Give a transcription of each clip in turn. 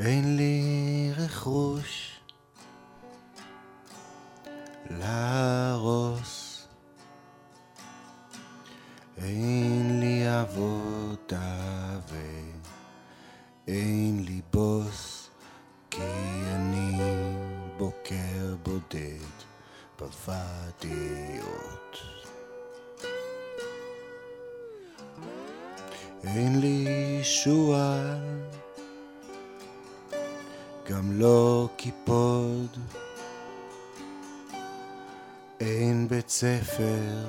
אין לי רכוש להרוס, אין לי עבודה ואין לי בוס, כי אני בוקר בודד בוואדיות. אין לי שועל גם לא קיפוד. אין בית ספר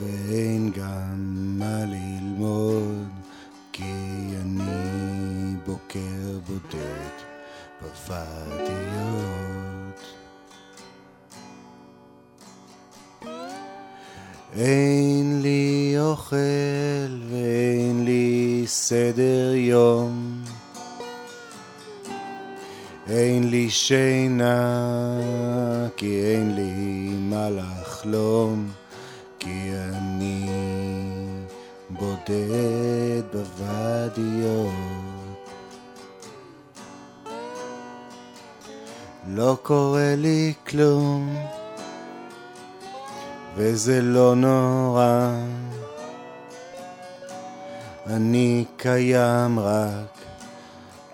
ואין גם מה ללמוד, כי אני בוקר בודד בוואדיות. אין לי אוכל ואין לי סדר יום. אין לי שינה, כי אין לי מה לחלום, כי אני בודד בוואדיות. לא קורה לי כלום, וזה לא נורא. אני קיים רק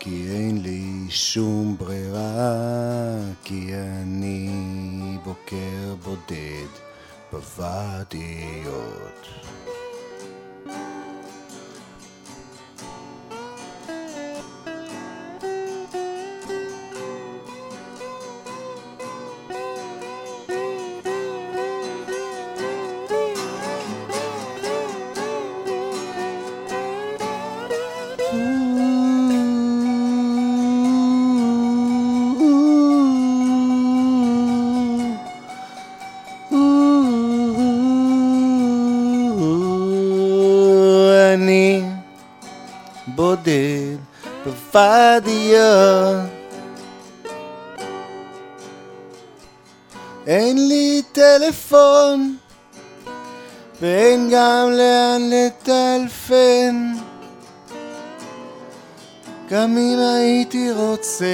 כי אין לי שום ברירה, כי אני בוקר בודד בוואדיות. בודד בוואדיות אין לי טלפון ואין גם לאן לטלפן. גם אם הייתי רוצה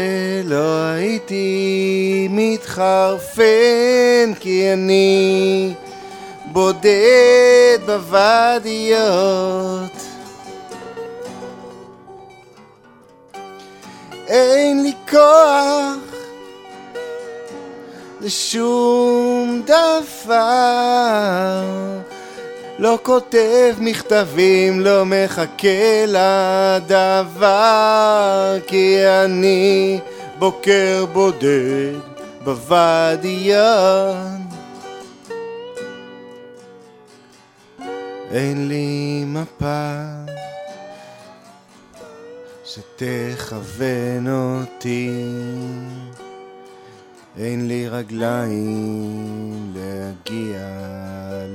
לא הייתי מתחרפן כי אני בודד בוואדיות אין לי כוח לשום דבר. לא כותב מכתבים, לא מחכה לדבר כי אני בוקר בודד בוואדיות אין לי מפה שתכוון אותי. אין לי רגליים להגיע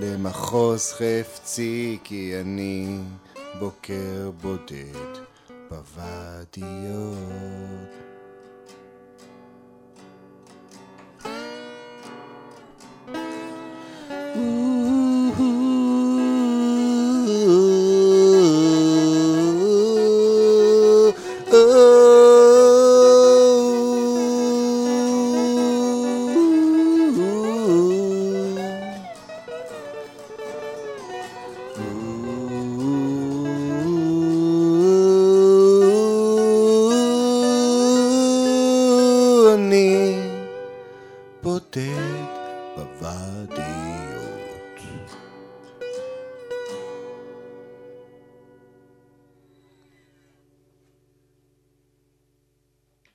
למחוז חפצי כי אני בוקר בודד בוואדיות אני בודד בוואדיות